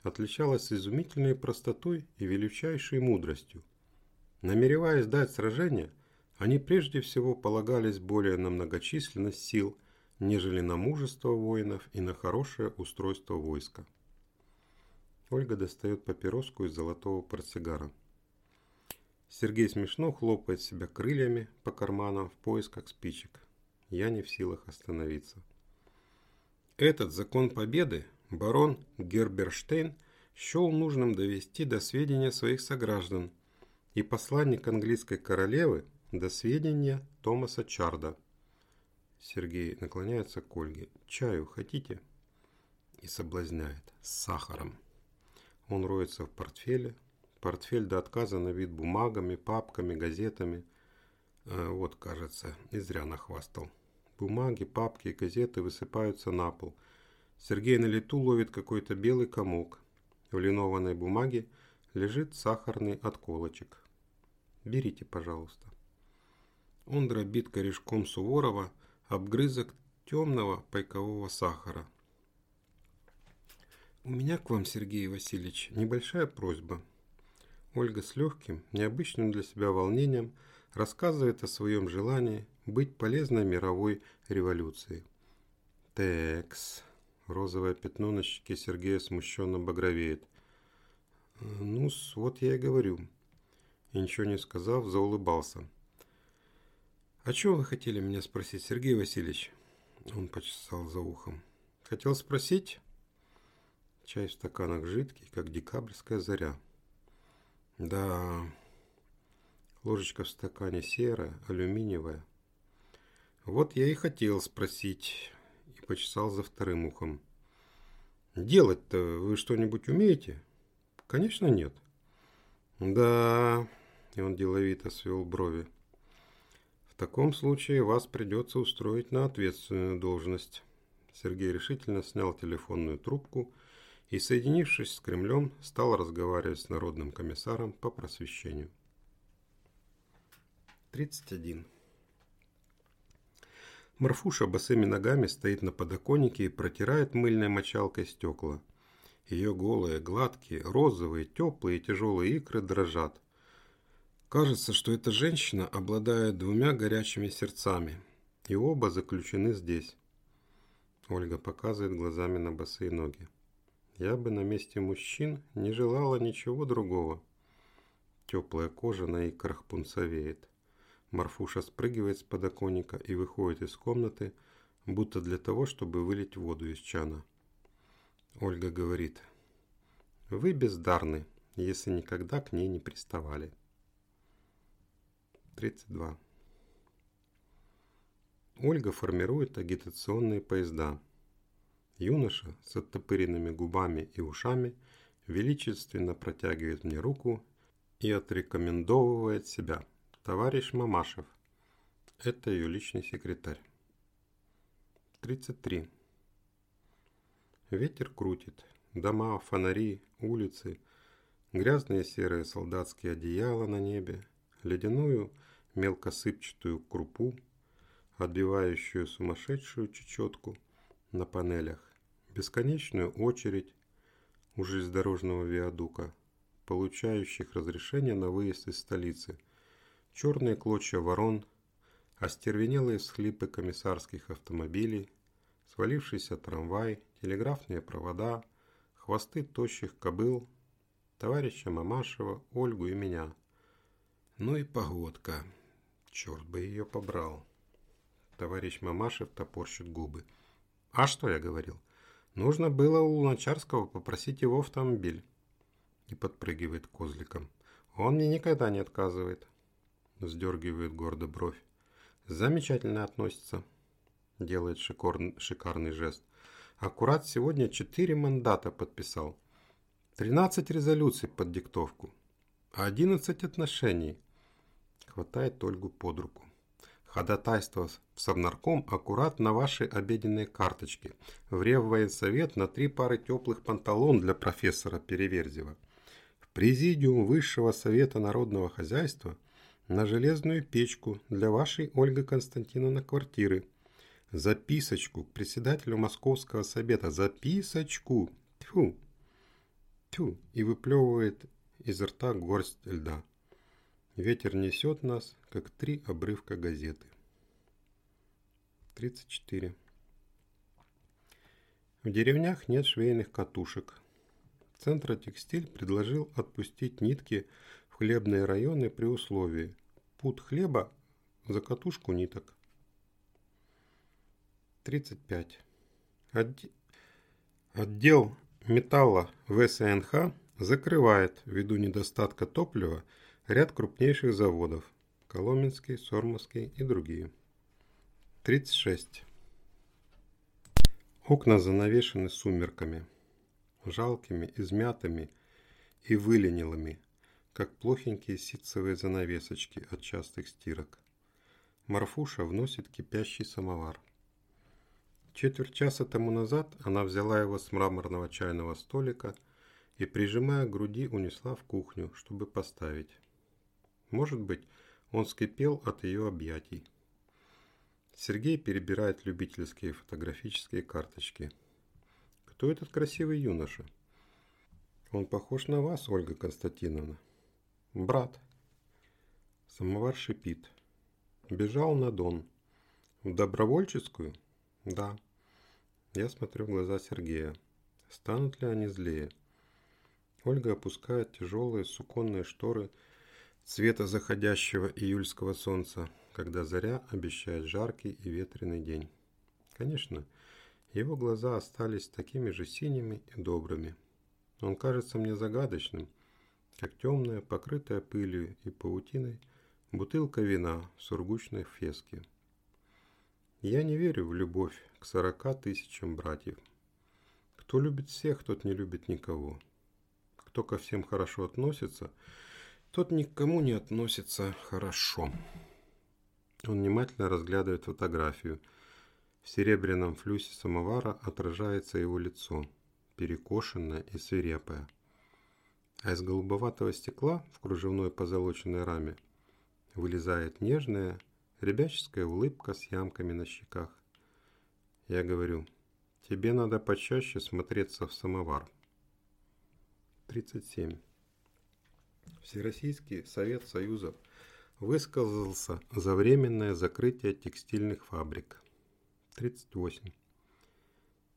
отличалась изумительной простотой и величайшей мудростью. Намереваясь дать сражение, они прежде всего полагались более на многочисленность сил, нежели на мужество воинов и на хорошее устройство войска. Ольга достает папироску из золотого портсигара. Сергей смешно хлопает себя крыльями по карманам в поисках спичек. Я не в силах остановиться. Этот закон победы барон Герберштейн счел нужным довести до сведения своих сограждан и посланник английской королевы до сведения Томаса Чарда. Сергей наклоняется к Ольге. «Чаю хотите?» И соблазняет. С сахаром. Он роется в портфеле. Портфель до отказа на вид бумагами, папками, газетами. Э, вот, кажется, и зря нахвастал. Бумаги, папки и газеты высыпаются на пол. Сергей на лету ловит какой-то белый комок. В линованной бумаге лежит сахарный отколочек. Берите, пожалуйста. Он дробит корешком Суворова обгрызок темного пайкового сахара. У меня к вам, Сергей Васильевич, небольшая просьба. Ольга с легким, необычным для себя волнением рассказывает о своем желании быть полезной мировой революции. Текс. Розовое пятно на щеке Сергея смущенно багровеет. ну вот я и говорю. И ничего не сказав, заулыбался. «А чего вы хотели меня спросить, Сергей Васильевич?» Он почесал за ухом. «Хотел спросить, Чай в стаканах жидкий, как декабрьская заря. Да, ложечка в стакане серая, алюминиевая. Вот я и хотел спросить, почесал за вторым ухом. Делать-то вы что-нибудь умеете? Конечно, нет. Да, и он деловито свел брови. В таком случае вас придется устроить на ответственную должность. Сергей решительно снял телефонную трубку и, соединившись с Кремлем, стал разговаривать с Народным комиссаром по просвещению. 31. Марфуша босыми ногами стоит на подоконнике и протирает мыльной мочалкой стекла. Ее голые, гладкие, розовые, теплые и тяжелые икры дрожат. Кажется, что эта женщина обладает двумя горячими сердцами, и оба заключены здесь. Ольга показывает глазами на босые ноги. Я бы на месте мужчин не желала ничего другого. Теплая кожа на икрах пунцовеет. Марфуша спрыгивает с подоконника и выходит из комнаты, будто для того, чтобы вылить воду из чана. Ольга говорит, «Вы бездарны, если никогда к ней не приставали». 32. Ольга формирует агитационные поезда – Юноша с оттопыренными губами и ушами величественно протягивает мне руку и отрекомендовывает себя. Товарищ Мамашев. Это ее личный секретарь. 33. Ветер крутит. Дома, фонари, улицы, грязные серые солдатские одеяла на небе, ледяную мелкосыпчатую крупу, отбивающую сумасшедшую чечетку на панелях бесконечную очередь у железнодорожного виадука, получающих разрешение на выезд из столицы, черные клочья ворон, остервенелые всхлипы комиссарских автомобилей, свалившийся трамвай, телеграфные провода, хвосты тощих кобыл, товарища Мамашева, Ольгу и меня. Ну и погодка. Черт бы ее побрал. Товарищ Мамашев топорщит губы. А что я говорил? Нужно было у Луначарского попросить его автомобиль. И подпрыгивает козликом. Он мне никогда не отказывает. Сдергивает гордо бровь. Замечательно относится. Делает шикарный, шикарный жест. Аккурат сегодня четыре мандата подписал. 13 резолюций под диктовку. 11 отношений. Хватает Ольгу под руку. Ходатайство в Совнарком аккурат на вашей обеденной карточке. В Реввоенсовет на три пары теплых панталон для профессора Переверзева. В Президиум Высшего Совета Народного Хозяйства на железную печку для вашей Ольги Константиновны квартиры. Записочку к председателю Московского Совета. Записочку. Тьфу. Тьфу. И выплевывает из рта горсть льда. Ветер несет нас, как три обрывка газеты. 34. В деревнях нет швейных катушек. Центротекстиль предложил отпустить нитки в хлебные районы при условии пут хлеба за катушку ниток. 35. Отдел металла ВСНХ закрывает ввиду недостатка топлива Ряд крупнейших заводов – Коломенский, Сормовский и другие. 36. Окна занавешены сумерками, жалкими, измятыми и выленилыми, как плохенькие ситцевые занавесочки от частых стирок. Марфуша вносит кипящий самовар. Четверть часа тому назад она взяла его с мраморного чайного столика и, прижимая к груди, унесла в кухню, чтобы поставить. Может быть, он скипел от ее объятий. Сергей перебирает любительские фотографические карточки. Кто этот красивый юноша? Он похож на вас, Ольга Константиновна. Брат. Самовар шипит. Бежал на Дон. В добровольческую? Да. Я смотрю в глаза Сергея. Станут ли они злее? Ольга опускает тяжелые суконные шторы цвета заходящего июльского солнца, когда заря обещает жаркий и ветреный день. Конечно, его глаза остались такими же синими и добрыми. Он кажется мне загадочным, как темная, покрытая пылью и паутиной, бутылка вина в сургучной феске. Я не верю в любовь к сорока тысячам братьев. Кто любит всех, тот не любит никого. Кто ко всем хорошо относится – тот никому не относится хорошо. Он внимательно разглядывает фотографию. В серебряном флюсе самовара отражается его лицо, перекошенное и свирепое. А из голубоватого стекла в кружевной позолоченной раме вылезает нежная, ребяческая улыбка с ямками на щеках. Я говорю, тебе надо почаще смотреться в самовар. 37. Всероссийский Совет Союзов высказался за временное закрытие текстильных фабрик. 38.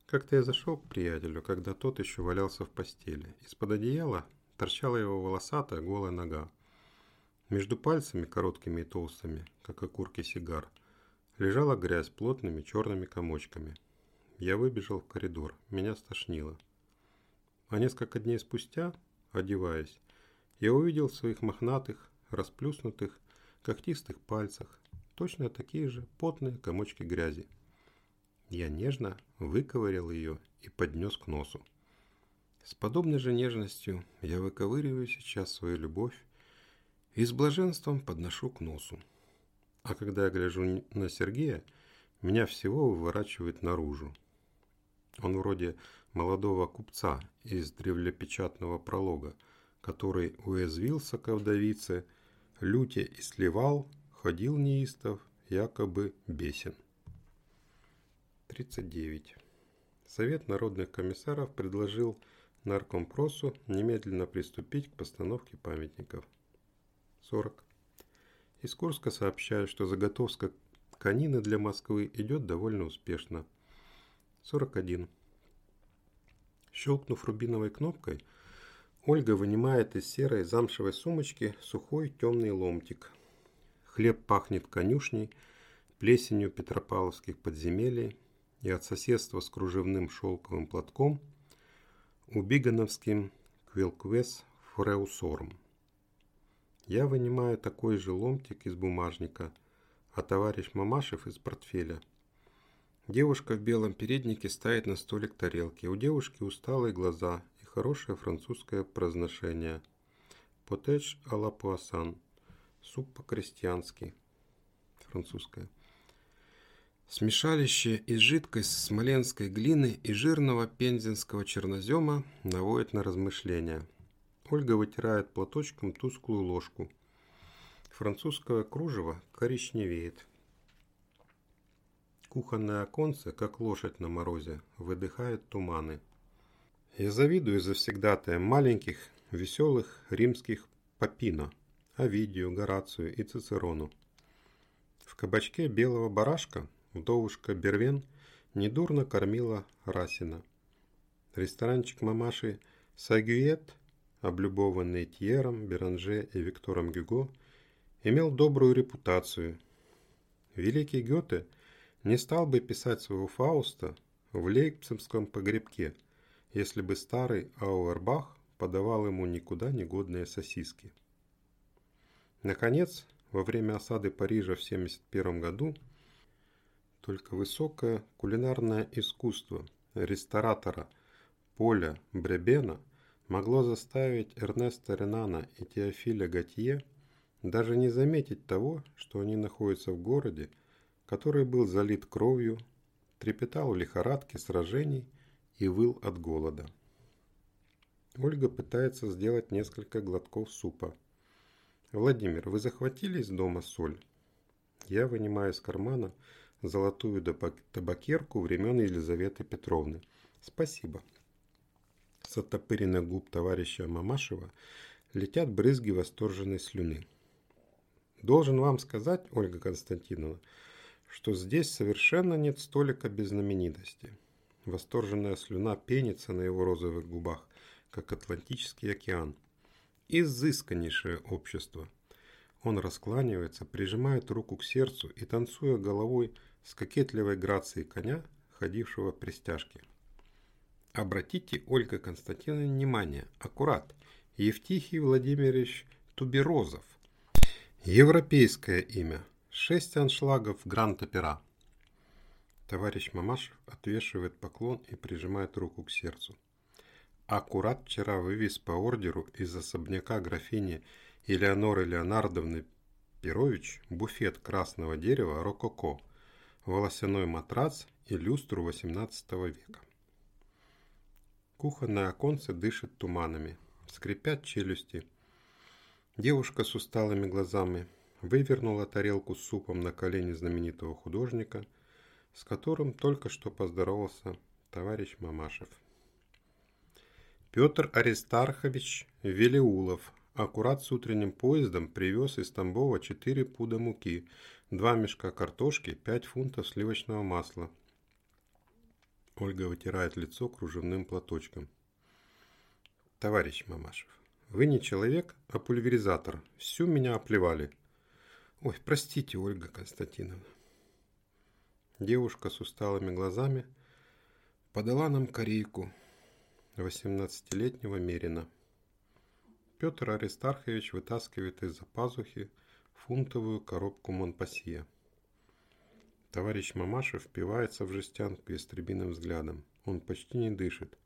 Как-то я зашел к приятелю, когда тот еще валялся в постели. Из-под одеяла торчала его волосатая голая нога. Между пальцами, короткими и толстыми, как окурки сигар, лежала грязь плотными черными комочками. Я выбежал в коридор, меня стошнило. А несколько дней спустя, одеваясь, я увидел в своих мохнатых, расплюснутых, когтистых пальцах точно такие же потные комочки грязи. Я нежно выковырял ее и поднес к носу. С подобной же нежностью я выковыриваю сейчас свою любовь и с блаженством подношу к носу. А когда я гляжу на Сергея, меня всего выворачивает наружу. Он вроде молодого купца из древлепечатного пролога, который уязвился к вдовице, люте и сливал, ходил неистов, якобы бесен. 39. Совет народных комиссаров предложил наркомпросу немедленно приступить к постановке памятников. 40. Из Курска сообщают, что заготовка тканины для Москвы идет довольно успешно. 41. Щелкнув рубиновой кнопкой, Ольга вынимает из серой замшевой сумочки сухой темный ломтик. Хлеб пахнет конюшней, плесенью петропавловских подземелий и от соседства с кружевным шелковым платком убигановским квилквес фреусором. Я вынимаю такой же ломтик из бумажника, а товарищ Мамашев из портфеля. Девушка в белом переднике ставит на столик тарелки. У девушки усталые глаза и хорошее французское произношение. Потеч а ла пуассан. Суп по-крестьянски. Французское. Смешалище из жидкой смоленской глины и жирного пензенского чернозема наводит на размышления. Ольга вытирает платочком тусклую ложку. Французское кружево коричневеет. Кухонное оконце, как лошадь на морозе, выдыхает туманы. Я завидую завсегдатаем маленьких, веселых римских Папино, Овидию, Горацию и Цицерону. В кабачке белого барашка Вдовушка Бервен недурно кормила Расина. Ресторанчик мамаши Сагюет, облюбованный Тьером, Беранже и Виктором Гюго, имел добрую репутацию. Великий Гёте не стал бы писать своего Фауста в Лейпцигском погребке, если бы старый Ауэрбах подавал ему никуда не годные сосиски. Наконец, во время осады Парижа в 1971 году только высокое кулинарное искусство ресторатора Поля Бребена могло заставить Эрнеста Ренана и Теофиля Готье даже не заметить того, что они находятся в городе, который был залит кровью, трепетал в лихорадке сражений и выл от голода. Ольга пытается сделать несколько глотков супа. «Владимир, вы захватили из дома соль?» Я вынимаю из кармана золотую табакерку времен Елизаветы Петровны. Спасибо. С оттопыренных губ товарища Мамашева летят брызги восторженной слюны. Должен вам сказать, Ольга Константиновна, что здесь совершенно нет столика без знаменитости. Восторженная слюна пенится на его розовых губах, как Атлантический океан. Изысканнейшее общество. Он раскланивается, прижимает руку к сердцу и, танцуя головой, с кокетливой грацией коня, ходившего при стяжке. Обратите, Ольга Константиновна, внимание, аккурат, Евтихий Владимирович Туберозов. Европейское имя. Шесть аншлагов Гранд-Опера. Товарищ Мамашев отвешивает поклон и прижимает руку к сердцу. Аккурат вчера вывез по ордеру из особняка графини Элеоноры Леонардовны Перович буфет красного дерева «Рококо», волосяной матрац и люстру XVIII века. Кухонное оконце дышит туманами, скрипят челюсти. Девушка с усталыми глазами вывернула тарелку с супом на колени знаменитого художника, с которым только что поздоровался товарищ Мамашев. Петр Аристархович Велиулов аккурат с утренним поездом привез из Тамбова 4 пуда муки – Два мешка картошки, пять фунтов сливочного масла. Ольга вытирает лицо кружевным платочком. Товарищ Мамашев, вы не человек, а пульверизатор. Всю меня оплевали. Ой, простите, Ольга Константиновна. Девушка с усталыми глазами подала нам корейку 18-летнего Мерина. Петр Аристархович вытаскивает из-за пазухи фунтовую коробку Монпасье. Товарищ Мамашев впивается в жестянку истребиным взглядом. Он почти не дышит.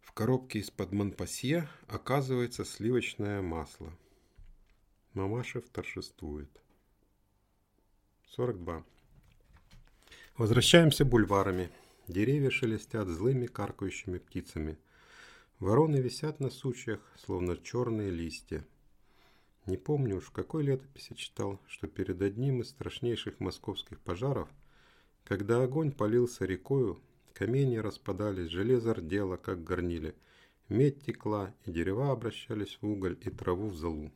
В коробке из-под Монпасье оказывается сливочное масло. Мамашев торжествует. 42. Возвращаемся бульварами. Деревья шелестят злыми каркающими птицами. Вороны висят на сучьях, словно черные листья. Не помню уж, в какой летописи читал, что перед одним из страшнейших московских пожаров, когда огонь полился рекою, камни распадались, железо рдело, как горнили, Медь текла, и дерева обращались в уголь, и траву в золу.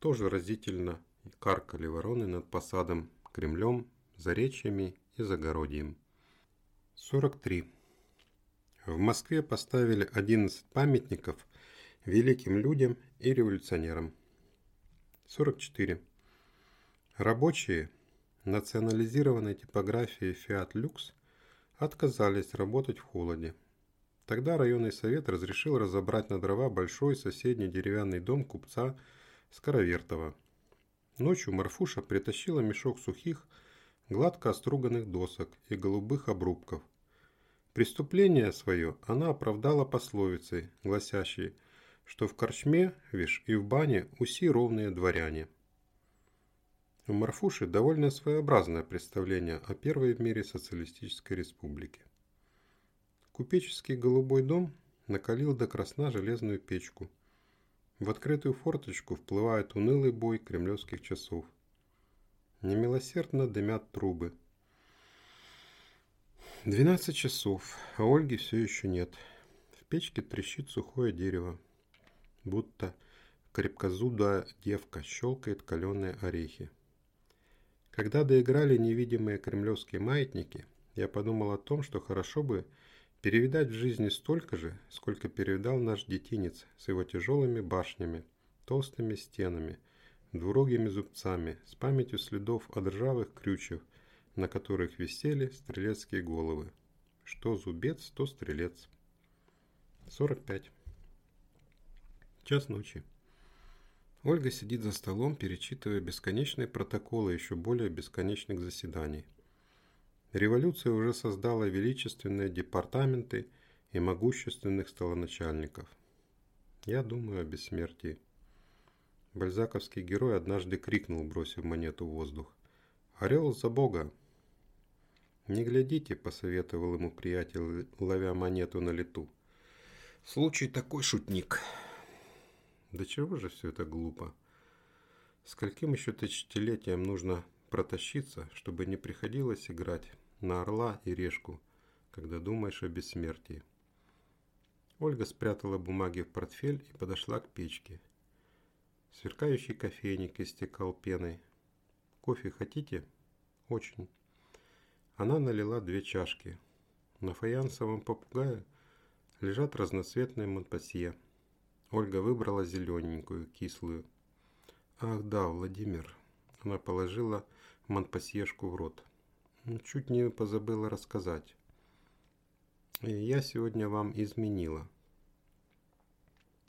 Тоже разительно каркали вороны над посадом, Кремлем, Заречьями и Загородием. 43. В Москве поставили 11 памятников великим людям и революционерам. 44. Рабочие национализированной типографии Fiat Lux отказались работать в холоде. Тогда районный совет разрешил разобрать на дрова большой соседний деревянный дом купца Скоровертова. Ночью Марфуша притащила мешок сухих, гладко оструганных досок и голубых обрубков. Преступление свое она оправдала пословицей, гласящей, что в корчме, вишь, и в бане уси ровные дворяне. У Марфуши довольно своеобразное представление о первой в мире социалистической республике. Купеческий голубой дом накалил до красна железную печку. В открытую форточку вплывает унылый бой кремлевских часов. Немилосердно дымят трубы. Двенадцать часов, а Ольги все еще нет. В печке трещит сухое дерево, будто крепкозудая девка щелкает каленые орехи. Когда доиграли невидимые кремлевские маятники, я подумал о том, что хорошо бы перевидать в жизни столько же, сколько перевидал наш детинец с его тяжелыми башнями, толстыми стенами, двурогими зубцами, с памятью следов от ржавых крючев, на которых висели стрелецкие головы. Что зубец, то стрелец. 45. Час ночи. Ольга сидит за столом, перечитывая бесконечные протоколы еще более бесконечных заседаний. Революция уже создала величественные департаменты и могущественных столоначальников. Я думаю о бессмертии. Бальзаковский герой однажды крикнул, бросив монету в воздух. «Орел за Бога!» «Не глядите», – посоветовал ему приятель, ловя монету на лету. «Случай такой шутник». Да чего же все это глупо? Скольким еще тысячелетиям нужно протащиться, чтобы не приходилось играть на орла и решку, когда думаешь о бессмертии. Ольга спрятала бумаги в портфель и подошла к печке. Сверкающий кофейник истекал пеной. «Кофе хотите?» «Очень». Она налила две чашки. На фаянсовом попугае лежат разноцветные монпассье. Ольга выбрала зелененькую, кислую. «Ах да, Владимир!» Она положила Монпассьешку в рот. «Чуть не позабыла рассказать. Я сегодня вам изменила».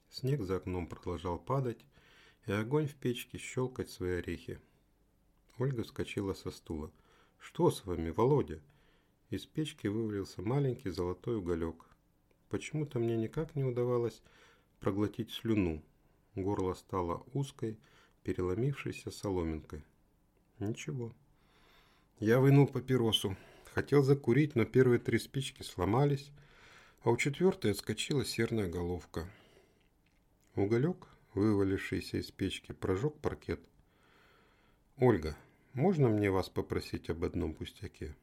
Снег за окном продолжал падать, и огонь в печке щелкать свои орехи. Ольга вскочила со стула. «Что с вами, Володя?» Из печки вывалился маленький золотой уголек. Почему-то мне никак не удавалось проглотить слюну. Горло стало узкой, переломившейся соломинкой. Ничего. Я вынул папиросу. Хотел закурить, но первые три спички сломались, а у четвертой отскочила серная головка. Уголек, вывалившийся из печки, прожег паркет. «Ольга, можно мне вас попросить об одном пустяке?»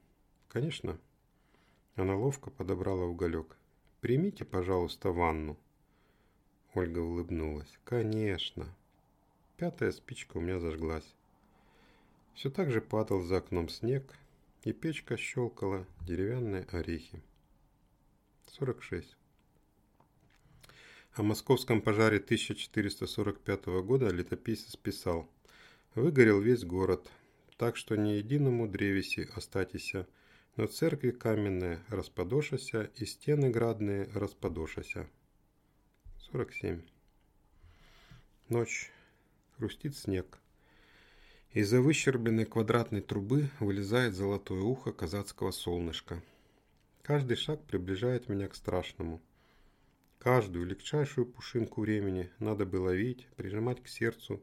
«Конечно». Она ловко подобрала уголек. «Примите, пожалуйста, ванну». Ольга улыбнулась. «Конечно». Пятая спичка у меня зажглась. Все так же падал за окном снег, и печка щелкала деревянные орехи. 46. О московском пожаре 1445 года летописец писал «Выгорел весь город, так что ни единому древеси остатися, но церкви каменные распадошася и стены градные распадошася». 47. Ночь. Хрустит снег. Из-за выщербленной квадратной трубы вылезает золотое ухо казацкого солнышка. Каждый шаг приближает меня к страшному. Каждую легчайшую пушинку времени надо бы ловить, прижимать к сердцу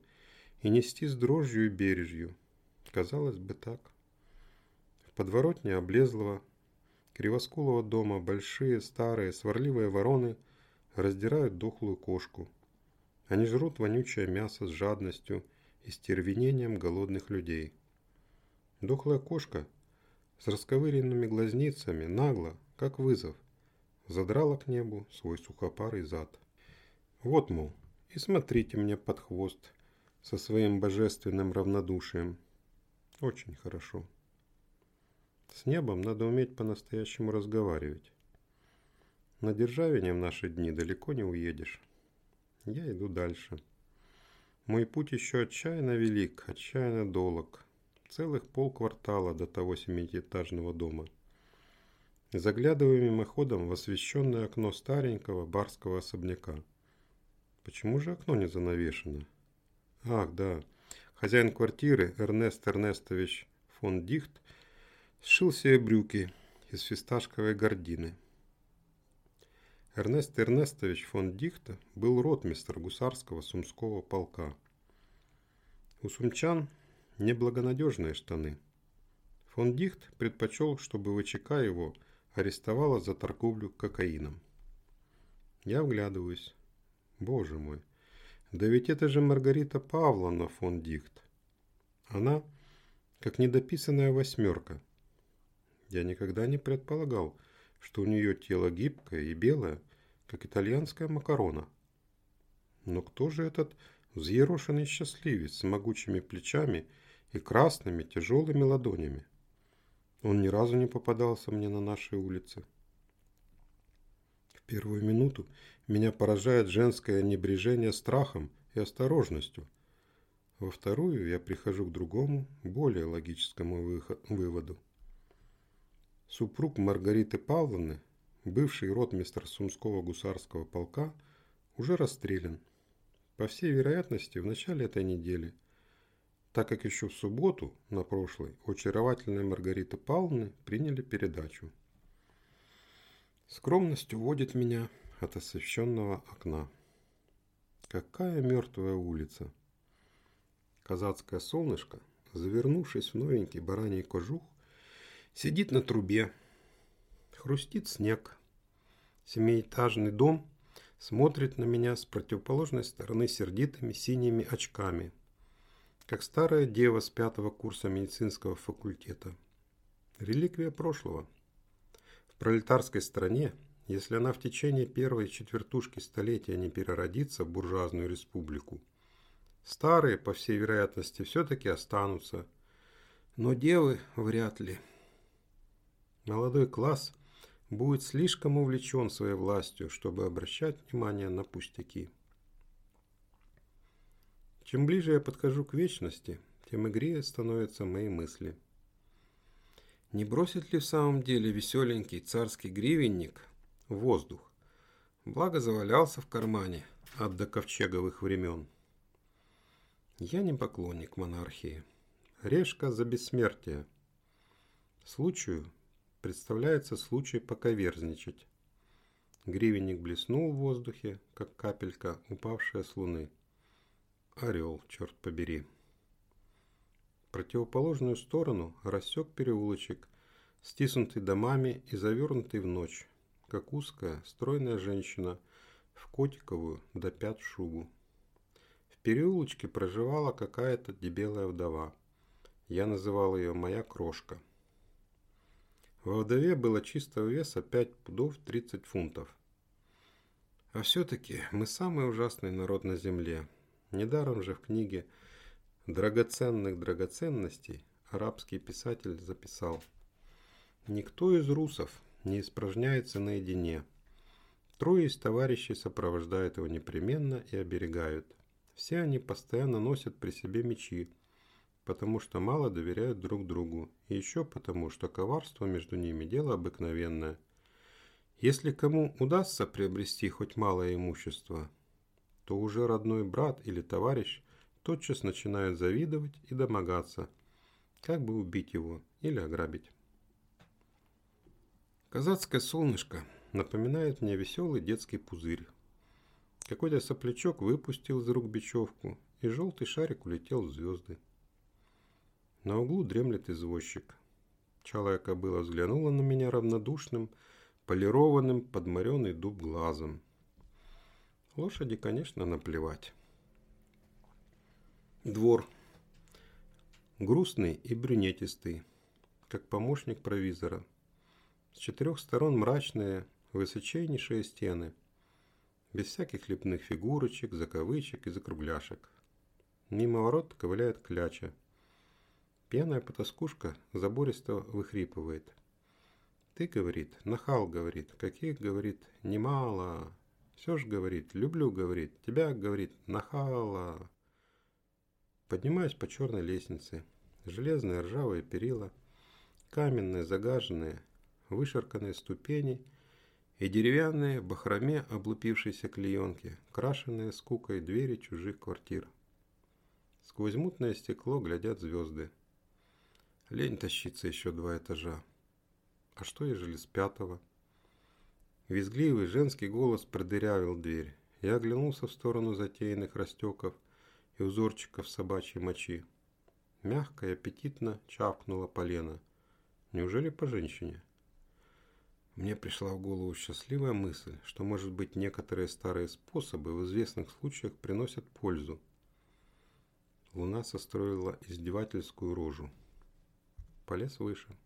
и нести с дрожью и бережью. Казалось бы так. В подворотне облезлого, кривоскулого дома большие, старые, сварливые вороны – раздирают дохлую кошку. Они жрут вонючее мясо с жадностью и стервенением голодных людей. Дохлая кошка с расковыренными глазницами нагло, как вызов, задрала к небу свой сухопарый зад. Вот, мол, и смотрите мне под хвост со своим божественным равнодушием. Очень хорошо. С небом надо уметь по-настоящему разговаривать. На державине в наши дни далеко не уедешь. Я иду дальше. Мой путь еще отчаянно велик, отчаянно долог. Целых полквартала до того семиэтажного дома. Заглядываю мимоходом в освещенное окно старенького барского особняка. Почему же окно не занавешено? Ах, да. Хозяин квартиры Эрнест Эрнестович фон Дихт сшил себе брюки из фисташковой гордины. Эрнест Эрнестович фон Дихта был ротмистр гусарского сумского полка. У сумчан неблагонадежные штаны. Фон Дихт предпочел, чтобы ВЧК его арестовала за торговлю кокаином. Я вглядываюсь. Боже мой, да ведь это же Маргарита Павловна фон Дихт. Она как недописанная восьмерка. Я никогда не предполагал, что у нее тело гибкое и белое, как итальянская макарона. Но кто же этот взъерошенный счастливец с могучими плечами и красными тяжелыми ладонями? Он ни разу не попадался мне на нашей улице. Первую минуту меня поражает женское небрежение страхом и осторожностью. Во вторую я прихожу к другому, более логическому выводу. Супруг Маргариты Павловны, бывший ротмистр Сумского гусарского полка, уже расстрелян. По всей вероятности, в начале этой недели, так как еще в субботу, на прошлой, у очаровательной Маргариты приняли передачу. Скромность уводит меня от освещенного окна. Какая мертвая улица! Казацкое солнышко, завернувшись в новенький бараний кожух, Сидит на трубе. Хрустит снег. Семиэтажный дом смотрит на меня с противоположной стороны сердитыми синими очками, как старая дева с пятого курса медицинского факультета. Реликвия прошлого. В пролетарской стране, если она в течение первой четвертушки столетия не переродится в буржуазную республику, старые, по всей вероятности, все-таки останутся, но девы вряд ли. Молодой класс будет слишком увлечен своей властью, чтобы обращать внимание на пустяки. Чем ближе я подхожу к вечности, тем игрее становятся мои мысли. Не бросит ли в самом деле веселенький царский гривенник воздух? Благо завалялся в кармане от доковчеговых времен. Я не поклонник монархии. Решка за бессмертие. Случаю представляется случай поковерзничать. Гривенник блеснул в воздухе, как капелька, упавшая с луны. Орел, черт побери. Противоположную сторону рассек переулочек, стиснутый домами и завернутый в ночь, как узкая, стройная женщина в котиковую до пят шубу. В переулочке проживала какая-то дебелая вдова. Я называл ее «моя крошка». Во вдове было чистого веса 5 пудов 30 фунтов. А все-таки мы самый ужасный народ на земле. Недаром же в книге «Драгоценных драгоценностей» арабский писатель записал «Никто из русов не испражняется наедине. Трое из товарищей сопровождают его непременно и оберегают. Все они постоянно носят при себе мечи, потому что мало доверяют друг другу, и еще потому, что коварство между ними – дело обыкновенное. Если кому удастся приобрести хоть малое имущество, то уже родной брат или товарищ тотчас начинает завидовать и домогаться, как бы убить его или ограбить. Казацкое солнышко напоминает мне веселый детский пузырь. Какой-то соплячок выпустил из рук бечевку, и желтый шарик улетел в звезды. На углу дремлет извозчик. Чалая кобыла взглянула на меня равнодушным, полированным, подморенный дуб глазом. Лошади, конечно, наплевать. Двор. Грустный и брюнетистый, как помощник провизора. С четырех сторон мрачные, высочайнейшие стены, без всяких лепных фигурочек, закавычек и закругляшек. Мимо ворот ковыляет кляча. Пьяная потаскушка забористо выхрипывает. Ты, говорит, нахал, говорит, каких, говорит, немало. Все ж, говорит, люблю, говорит, тебя, говорит, нахала. Поднимаюсь по черной лестнице. Железные ржавые перила, каменные, загаженные, вышарканные ступени и деревянные бахроме облупившейся клеенки, крашенные скукой двери чужих квартир. Сквозь мутное стекло глядят звезды. Лень тащиться еще два этажа. А что, ежели с пятого? Визгливый женский голос продырявил дверь. Я оглянулся в сторону затеянных растеков и узорчиков собачьей мочи. Мягко и аппетитно чавкнула полена. Неужели по женщине? Мне пришла в голову счастливая мысль, что, может быть, некоторые старые способы в известных случаях приносят пользу. Луна состроила издевательскую рожу. Полез выше.